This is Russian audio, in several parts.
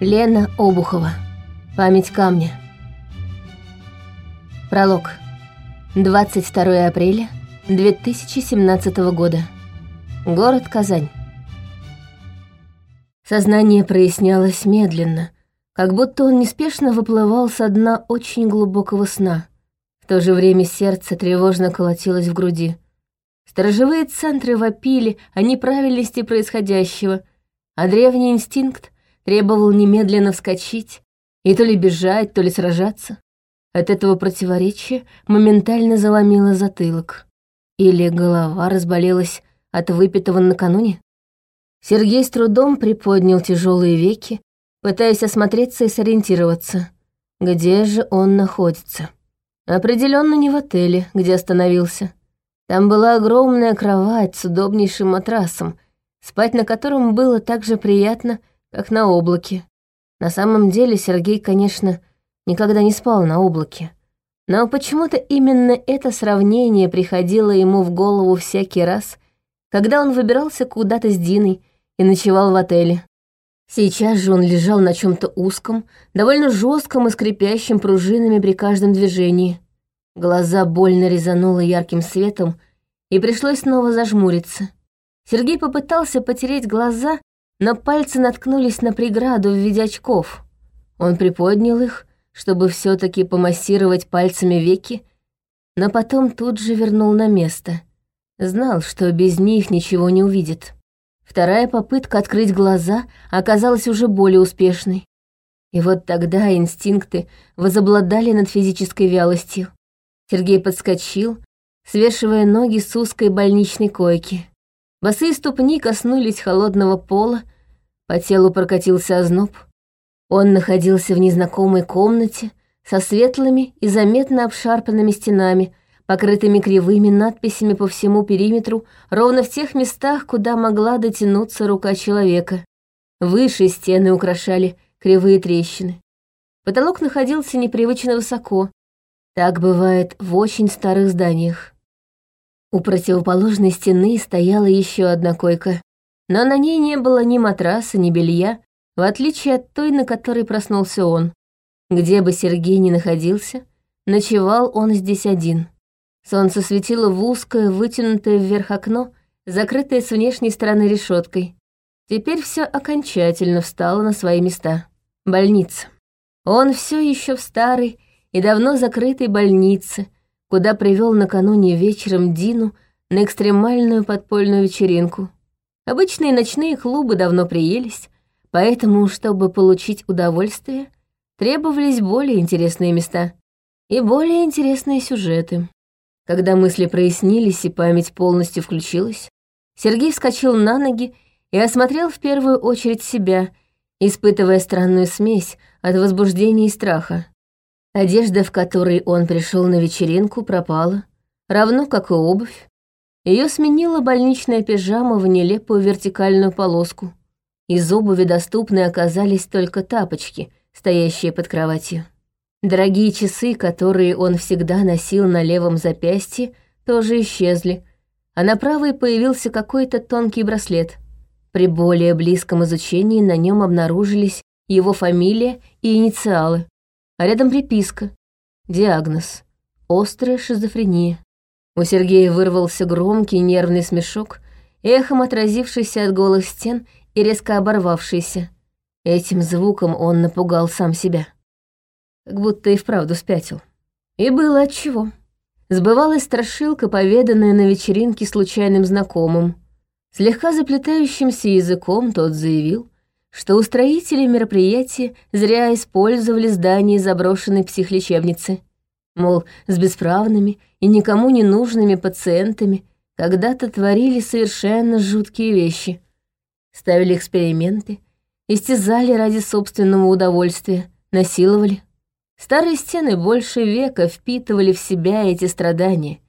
Лена Обухова. Память камня. Пролог. 22 апреля 2017 года. Город Казань. Сознание прояснялось медленно, как будто он неспешно выплывал со дна очень глубокого сна. В то же время сердце тревожно колотилось в груди. Сторожевые центры вопили о неправильности происходящего, а древний инстинкт требовал немедленно вскочить и то ли бежать, то ли сражаться. От этого противоречия моментально заломило затылок. Или голова разболелась от выпитого накануне? Сергей с трудом приподнял тяжелые веки, пытаясь осмотреться и сориентироваться. Где же он находится? Определенно не в отеле, где остановился. Там была огромная кровать с удобнейшим матрасом, спать на котором было так же приятно, как на облаке. На самом деле Сергей, конечно, никогда не спал на облаке. Но почему-то именно это сравнение приходило ему в голову всякий раз, когда он выбирался куда-то с Диной и ночевал в отеле. Сейчас же он лежал на чем то узком, довольно жестком и скрипящим пружинами при каждом движении. Глаза больно резануло ярким светом, и пришлось снова зажмуриться. Сергей попытался потереть глаза, но пальцы наткнулись на преграду в виде очков. Он приподнял их, чтобы все таки помассировать пальцами веки, но потом тут же вернул на место. Знал, что без них ничего не увидит. Вторая попытка открыть глаза оказалась уже более успешной. И вот тогда инстинкты возобладали над физической вялостью. Сергей подскочил, свешивая ноги с узкой больничной койки. Босые ступни коснулись холодного пола, по телу прокатился озноб. Он находился в незнакомой комнате со светлыми и заметно обшарпанными стенами, покрытыми кривыми надписями по всему периметру, ровно в тех местах, куда могла дотянуться рука человека. Выше стены украшали кривые трещины. Потолок находился непривычно высоко. Так бывает в очень старых зданиях. У противоположной стены стояла еще одна койка, но на ней не было ни матраса, ни белья, в отличие от той, на которой проснулся он. Где бы Сергей ни находился, ночевал он здесь один. Солнце светило в узкое, вытянутое вверх окно, закрытое с внешней стороны решеткой. Теперь все окончательно встало на свои места. Больница. Он все еще в старой и давно закрытой больнице, куда привел накануне вечером Дину на экстремальную подпольную вечеринку. Обычные ночные клубы давно приелись, поэтому, чтобы получить удовольствие, требовались более интересные места и более интересные сюжеты. Когда мысли прояснились и память полностью включилась, Сергей вскочил на ноги и осмотрел в первую очередь себя, испытывая странную смесь от возбуждения и страха. Одежда, в которой он пришел на вечеринку, пропала, равно как и обувь. Ее сменила больничная пижама в нелепую вертикальную полоску. Из обуви доступны оказались только тапочки, стоящие под кроватью. Дорогие часы, которые он всегда носил на левом запястье, тоже исчезли, а на правой появился какой-то тонкий браслет. При более близком изучении на нем обнаружились его фамилия и инициалы а рядом приписка. Диагноз. Острая шизофрения. У Сергея вырвался громкий нервный смешок, эхом отразившийся от голых стен и резко оборвавшийся. Этим звуком он напугал сам себя. Как будто и вправду спятил. И было отчего. Сбывалась страшилка, поведанная на вечеринке случайным знакомым. Слегка заплетающимся языком тот заявил, что устроители мероприятия зря использовали здание заброшенной психлечебницы. Мол, с бесправными и никому не нужными пациентами когда-то творили совершенно жуткие вещи. Ставили эксперименты, истязали ради собственного удовольствия, насиловали. Старые стены больше века впитывали в себя эти страдания.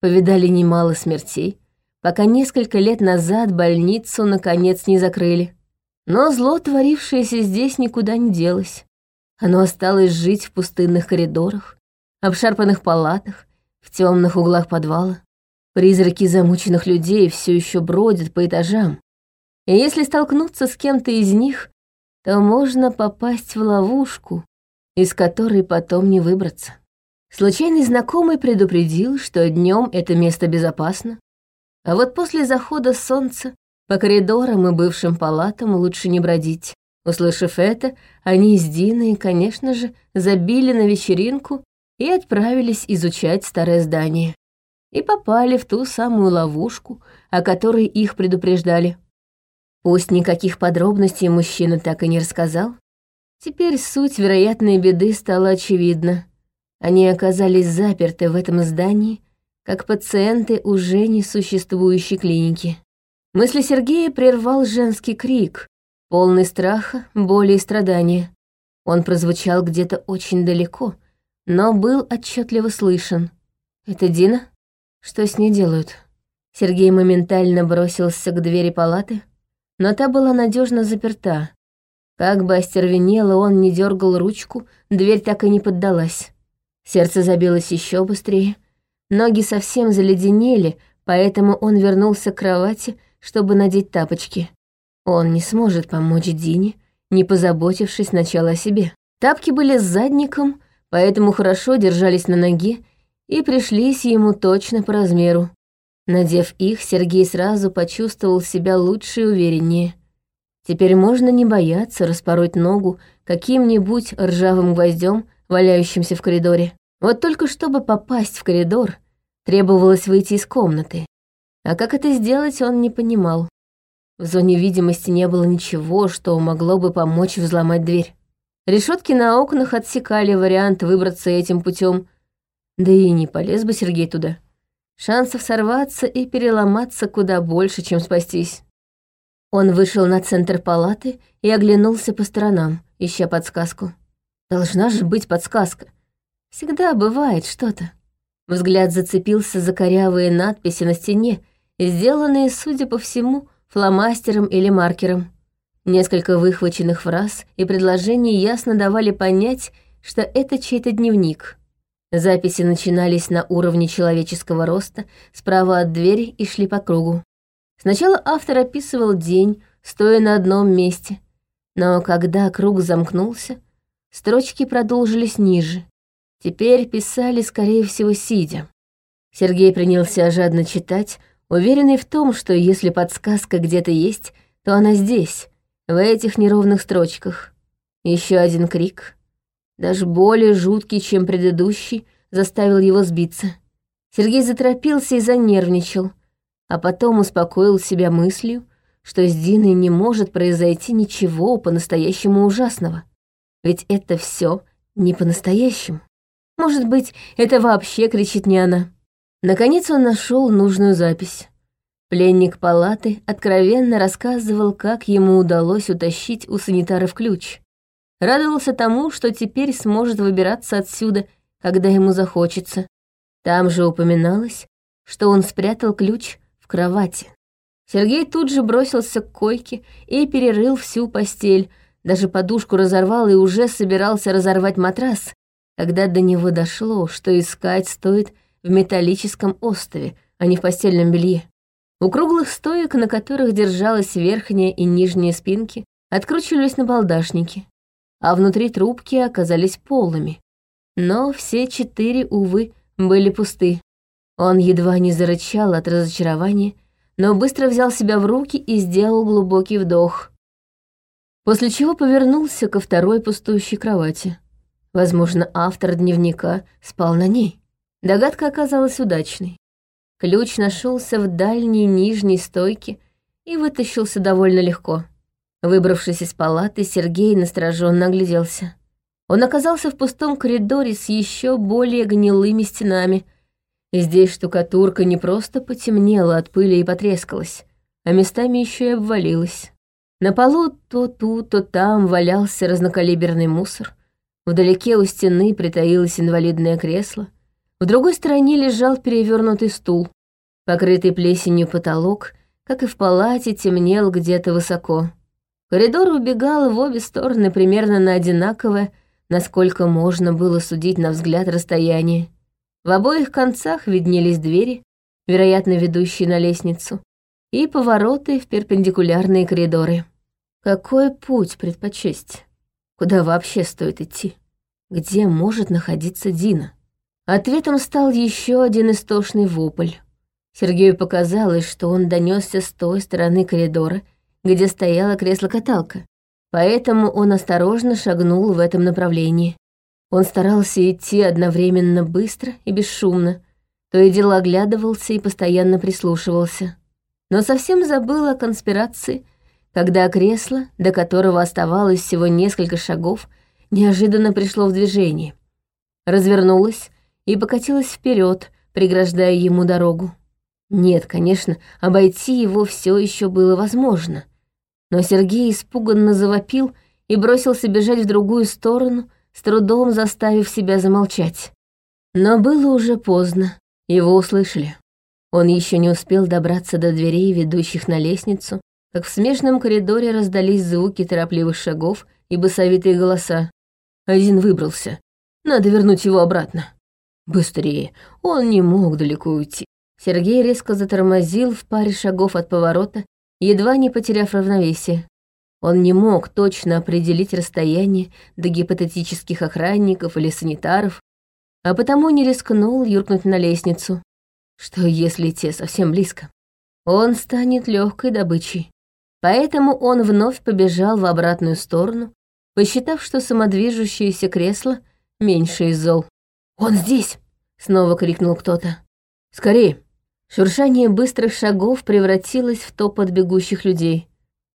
Повидали немало смертей, пока несколько лет назад больницу наконец не закрыли. Но зло, творившееся здесь, никуда не делось. Оно осталось жить в пустынных коридорах, обшарпанных палатах, в темных углах подвала. Призраки замученных людей все еще бродят по этажам. И если столкнуться с кем-то из них, то можно попасть в ловушку, из которой потом не выбраться. Случайный знакомый предупредил, что днем это место безопасно, а вот после захода солнца по коридорам и бывшим палатам лучше не бродить. Услышав это, они с Диной, конечно же, забили на вечеринку и отправились изучать старое здание. И попали в ту самую ловушку, о которой их предупреждали. Пусть никаких подробностей мужчина так и не рассказал, теперь суть вероятной беды стала очевидна. Они оказались заперты в этом здании, как пациенты уже несуществующей клиники. Мысли Сергея прервал женский крик, полный страха, боли и страдания. Он прозвучал где-то очень далеко, но был отчетливо слышен. «Это Дина? Что с ней делают?» Сергей моментально бросился к двери палаты, но та была надежно заперта. Как бы остервенело он не дергал ручку, дверь так и не поддалась. Сердце забилось еще быстрее, ноги совсем заледенели, поэтому он вернулся к кровати, чтобы надеть тапочки. Он не сможет помочь Дине, не позаботившись сначала о себе. Тапки были с задником, поэтому хорошо держались на ноге и пришлись ему точно по размеру. Надев их, Сергей сразу почувствовал себя лучше и увереннее. Теперь можно не бояться распороть ногу каким-нибудь ржавым гвоздем, валяющимся в коридоре. Вот только чтобы попасть в коридор, требовалось выйти из комнаты. А как это сделать, он не понимал. В зоне видимости не было ничего, что могло бы помочь взломать дверь. Решетки на окнах отсекали вариант выбраться этим путем, да и не полез бы Сергей туда. Шансов сорваться и переломаться куда больше, чем спастись. Он вышел на центр палаты и оглянулся по сторонам, ища подсказку. Должна же быть подсказка. Всегда бывает что-то. Взгляд зацепился за корявые надписи на стене, сделанные, судя по всему, фломастером или маркером. Несколько выхваченных фраз и предложений ясно давали понять, что это чей-то дневник. Записи начинались на уровне человеческого роста, справа от двери и шли по кругу. Сначала автор описывал день, стоя на одном месте, но когда круг замкнулся, строчки продолжились ниже. Теперь писали, скорее всего, сидя. Сергей принялся жадно читать, уверенный в том, что если подсказка где-то есть, то она здесь, в этих неровных строчках. Еще один крик — даже более жуткий, чем предыдущий, заставил его сбиться. Сергей заторопился и занервничал, а потом успокоил себя мыслью, что с Диной не может произойти ничего по-настоящему ужасного. Ведь это все не по-настоящему. Может быть, это вообще кричит не она. Наконец он нашел нужную запись. Пленник палаты откровенно рассказывал, как ему удалось утащить у санитаров ключ. Радовался тому, что теперь сможет выбираться отсюда, когда ему захочется. Там же упоминалось, что он спрятал ключ в кровати. Сергей тут же бросился к койке и перерыл всю постель, даже подушку разорвал и уже собирался разорвать матрас, когда до него дошло, что искать стоит в металлическом остове, а не в постельном белье. У круглых стоек, на которых держалась верхняя и нижняя спинки, откручивались набалдашники а внутри трубки оказались полными. Но все четыре, увы, были пусты. Он едва не зарычал от разочарования, но быстро взял себя в руки и сделал глубокий вдох. После чего повернулся ко второй пустующей кровати. Возможно, автор дневника спал на ней. Догадка оказалась удачной. Ключ нашелся в дальней нижней стойке и вытащился довольно легко. Выбравшись из палаты, Сергей настороженно огляделся. Он оказался в пустом коридоре с еще более гнилыми стенами. Здесь штукатурка не просто потемнела от пыли и потрескалась, а местами еще и обвалилась. На полу то тут, то там валялся разнокалиберный мусор. Вдалеке у стены притаилось инвалидное кресло. В другой стороне лежал перевернутый стул. Покрытый плесенью потолок, как и в палате, темнел где-то высоко. Коридор убегал в обе стороны примерно на одинаковое, насколько можно было судить на взгляд расстояние. В обоих концах виднелись двери, вероятно, ведущие на лестницу, и повороты в перпендикулярные коридоры. Какой путь предпочесть? Куда вообще стоит идти? Где может находиться Дина? Ответом стал еще один истошный вопль. Сергею показалось, что он донесся с той стороны коридора, где стояло кресло-каталка. Поэтому он осторожно шагнул в этом направлении. Он старался идти одновременно быстро и бесшумно, то и дело оглядывался и постоянно прислушивался. Но совсем забыл о конспирации, когда кресло, до которого оставалось всего несколько шагов, неожиданно пришло в движение. Развернулось и покатилось вперед, преграждая ему дорогу. Нет, конечно, обойти его все еще было возможно. Но Сергей испуганно завопил и бросился бежать в другую сторону, с трудом заставив себя замолчать. Но было уже поздно, его услышали. Он еще не успел добраться до дверей, ведущих на лестницу, как в смежном коридоре раздались звуки торопливых шагов и басовитые голоса. Один выбрался. Надо вернуть его обратно. Быстрее, он не мог далеко уйти. Сергей резко затормозил в паре шагов от поворота, едва не потеряв равновесие. Он не мог точно определить расстояние до гипотетических охранников или санитаров, а потому не рискнул юркнуть на лестницу. Что если те совсем близко? Он станет легкой добычей. Поэтому он вновь побежал в обратную сторону, посчитав, что самодвижущееся кресло меньше из зол. «Он здесь!» — снова крикнул кто-то. «Скорее!» Шуршание быстрых шагов превратилось в топот бегущих людей.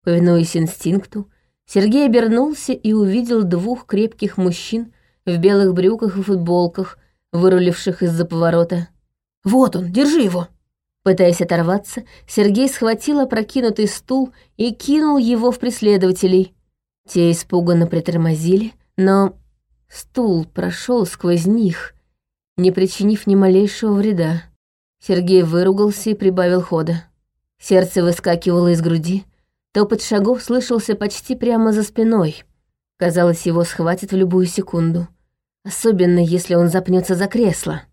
Повинуясь инстинкту, Сергей обернулся и увидел двух крепких мужчин в белых брюках и футболках, выруливших из-за поворота. «Вот он, держи его!» Пытаясь оторваться, Сергей схватил опрокинутый стул и кинул его в преследователей. Те испуганно притормозили, но стул прошел сквозь них, не причинив ни малейшего вреда. Сергей выругался и прибавил хода. Сердце выскакивало из груди, топот шагов слышался почти прямо за спиной. Казалось, его схватит в любую секунду, особенно если он запнется за кресло.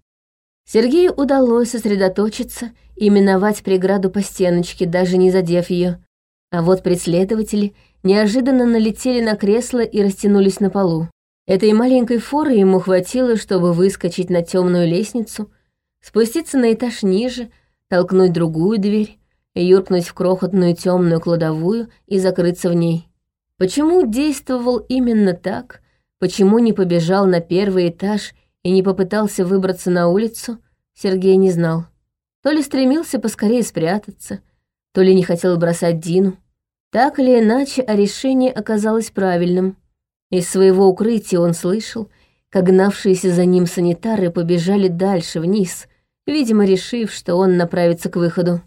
Сергею удалось сосредоточиться и миновать преграду по стеночке, даже не задев ее. А вот преследователи неожиданно налетели на кресло и растянулись на полу. Этой маленькой форы ему хватило, чтобы выскочить на темную лестницу, спуститься на этаж ниже, толкнуть другую дверь, юркнуть в крохотную темную кладовую и закрыться в ней. Почему действовал именно так? Почему не побежал на первый этаж и не попытался выбраться на улицу, Сергей не знал. То ли стремился поскорее спрятаться, то ли не хотел бросать Дину. Так или иначе, а решение оказалось правильным. Из своего укрытия он слышал, как гнавшиеся за ним санитары побежали дальше вниз, видимо, решив, что он направится к выходу.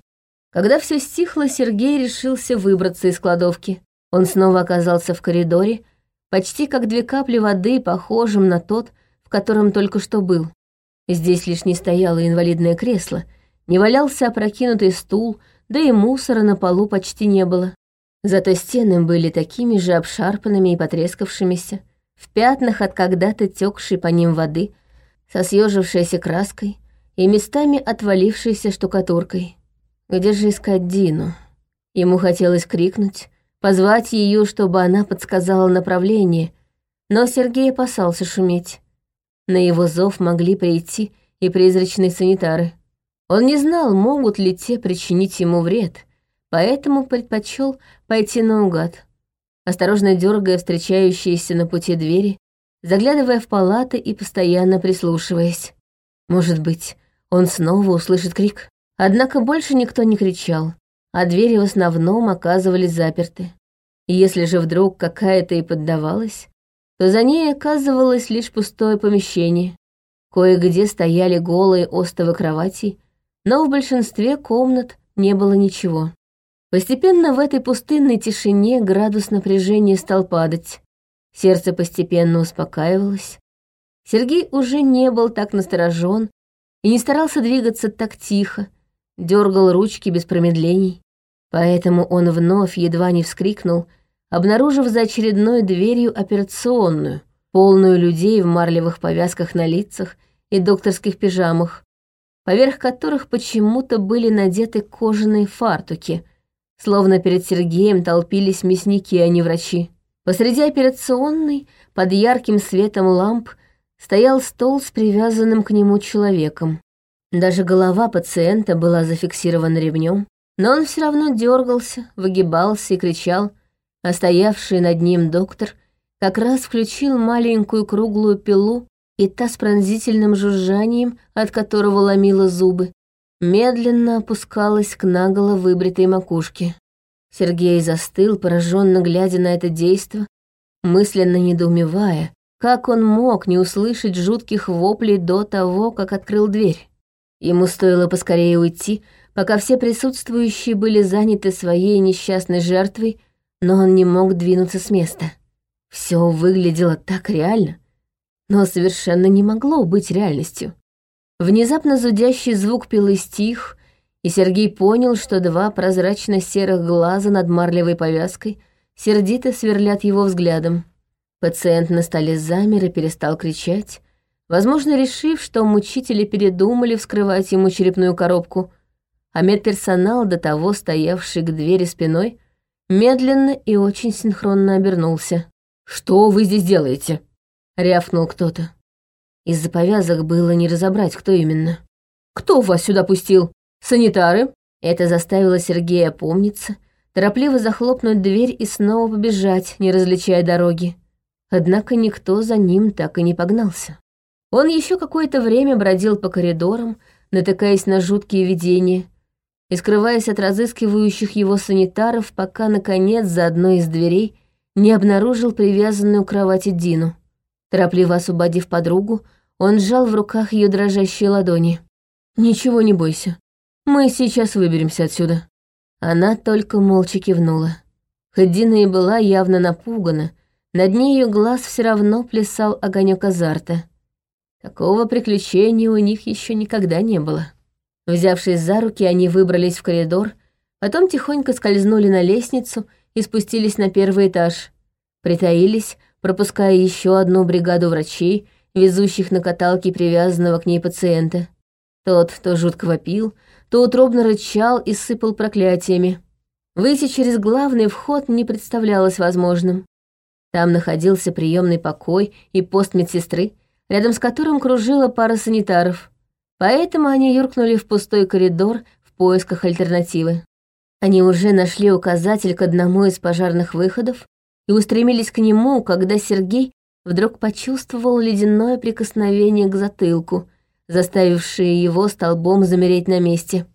Когда все стихло, Сергей решился выбраться из кладовки. Он снова оказался в коридоре, почти как две капли воды, похожим на тот, котором только что был. Здесь лишь не стояло инвалидное кресло, не валялся опрокинутый стул, да и мусора на полу почти не было. Зато стены были такими же обшарпанными и потрескавшимися, в пятнах от когда-то текшей по ним воды, со съежившейся краской и местами отвалившейся штукатуркой. Где же искать Дину? Ему хотелось крикнуть, позвать ее, чтобы она подсказала направление, но Сергей опасался шуметь. На его зов могли прийти и призрачные санитары. Он не знал, могут ли те причинить ему вред, поэтому предпочел пойти наугад, осторожно дергая встречающиеся на пути двери, заглядывая в палаты и постоянно прислушиваясь. Может быть, он снова услышит крик. Однако больше никто не кричал, а двери в основном оказывались заперты. Если же вдруг какая-то и поддавалась, то за ней оказывалось лишь пустое помещение. Кое-где стояли голые остовы кроватей, но в большинстве комнат не было ничего. Постепенно в этой пустынной тишине градус напряжения стал падать. Сердце постепенно успокаивалось. Сергей уже не был так насторожен и не старался двигаться так тихо, дергал ручки без промедлений. Поэтому он вновь едва не вскрикнул — обнаружив за очередной дверью операционную, полную людей в марлевых повязках на лицах и докторских пижамах, поверх которых почему-то были надеты кожаные фартуки, Словно перед Сергеем толпились мясники, а не врачи. Посреди операционной, под ярким светом ламп, стоял стол с привязанным к нему человеком. Даже голова пациента была зафиксирована ремнем, но он все равно дергался, выгибался и кричал, а стоявший над ним доктор как раз включил маленькую круглую пилу, и та с пронзительным жужжанием, от которого ломила зубы, медленно опускалась к наголо выбритой макушке. Сергей застыл, пораженно глядя на это действо, мысленно недоумевая, как он мог не услышать жутких воплей до того, как открыл дверь. Ему стоило поскорее уйти, пока все присутствующие были заняты своей несчастной жертвой, но он не мог двинуться с места. Все выглядело так реально, но совершенно не могло быть реальностью. Внезапно зудящий звук пилы стих, и Сергей понял, что два прозрачно-серых глаза над марлевой повязкой сердито сверлят его взглядом. Пациент на столе замер и перестал кричать, возможно, решив, что мучители передумали вскрывать ему черепную коробку, а медперсонал, до того стоявший к двери спиной, медленно и очень синхронно обернулся. «Что вы здесь делаете?» — рявкнул кто-то. Из-за повязок было не разобрать, кто именно. «Кто вас сюда пустил? Санитары?» Это заставило Сергея опомниться, торопливо захлопнуть дверь и снова побежать, не различая дороги. Однако никто за ним так и не погнался. Он еще какое-то время бродил по коридорам, натыкаясь на жуткие видения и скрываясь от разыскивающих его санитаров, пока, наконец, за одной из дверей не обнаружил привязанную к кровати Дину. Торопливо освободив подругу, он сжал в руках ее дрожащие ладони. «Ничего не бойся. Мы сейчас выберемся отсюда». Она только молча кивнула. Хоть Дина и была явно напугана, на дне ее глаз все равно плясал огонек азарта. Такого приключения у них еще никогда не было. Взявшись за руки, они выбрались в коридор, потом тихонько скользнули на лестницу и спустились на первый этаж. Притаились, пропуская еще одну бригаду врачей, везущих на каталке привязанного к ней пациента. Тот то жутко вопил, то утробно рычал и сыпал проклятиями. Выйти через главный вход не представлялось возможным. Там находился приемный покой и пост медсестры, рядом с которым кружила пара санитаров. Поэтому они юркнули в пустой коридор в поисках альтернативы. Они уже нашли указатель к одному из пожарных выходов и устремились к нему, когда Сергей вдруг почувствовал ледяное прикосновение к затылку, заставившее его столбом замереть на месте.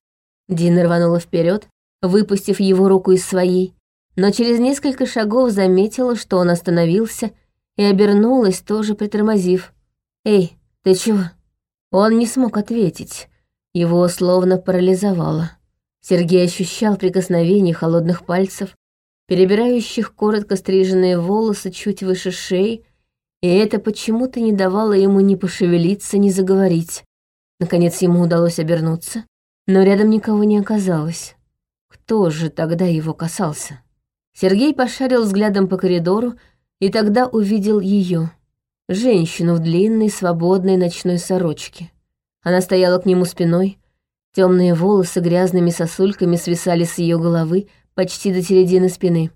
Дина рванула вперед, выпустив его руку из своей, но через несколько шагов заметила, что он остановился, и обернулась, тоже притормозив. «Эй, ты чего?» Он не смог ответить, его словно парализовало. Сергей ощущал прикосновение холодных пальцев, перебирающих коротко стриженные волосы чуть выше шеи, и это почему-то не давало ему ни пошевелиться, ни заговорить. Наконец ему удалось обернуться, но рядом никого не оказалось. Кто же тогда его касался? Сергей пошарил взглядом по коридору и тогда увидел ее, женщину в длинной свободной ночной сорочке. Она стояла к нему спиной, темные волосы грязными сосульками свисали с ее головы, почти до середины спины.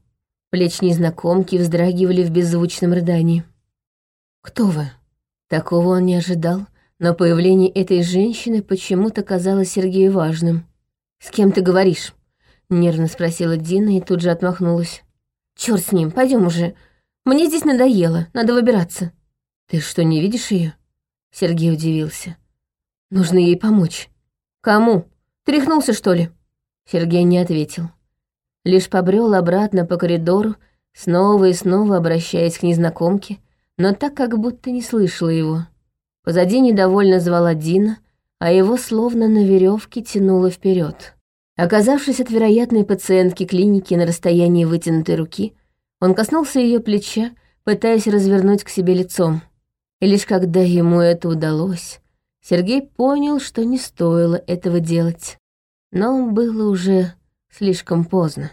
Плечи незнакомки вздрагивали в беззвучном рыдании. «Кто вы?» Такого он не ожидал, но появление этой женщины почему-то казалось Сергею важным. «С кем ты говоришь?» — нервно спросила Дина и тут же отмахнулась. «Чёрт с ним, пойдем уже. Мне здесь надоело, надо выбираться». «Ты что, не видишь ее? Сергей удивился. «Нужно ей помочь». «Кому? Тряхнулся, что ли?» Сергей не ответил лишь побрел обратно по коридору, снова и снова обращаясь к незнакомке, но так как будто не слышала его. Позади недовольно звала Дина, а его словно на веревке тянуло вперед. Оказавшись от вероятной пациентки клиники на расстоянии вытянутой руки, он коснулся ее плеча, пытаясь развернуть к себе лицом. И лишь когда ему это удалось, Сергей понял, что не стоило этого делать. Но было уже слишком поздно.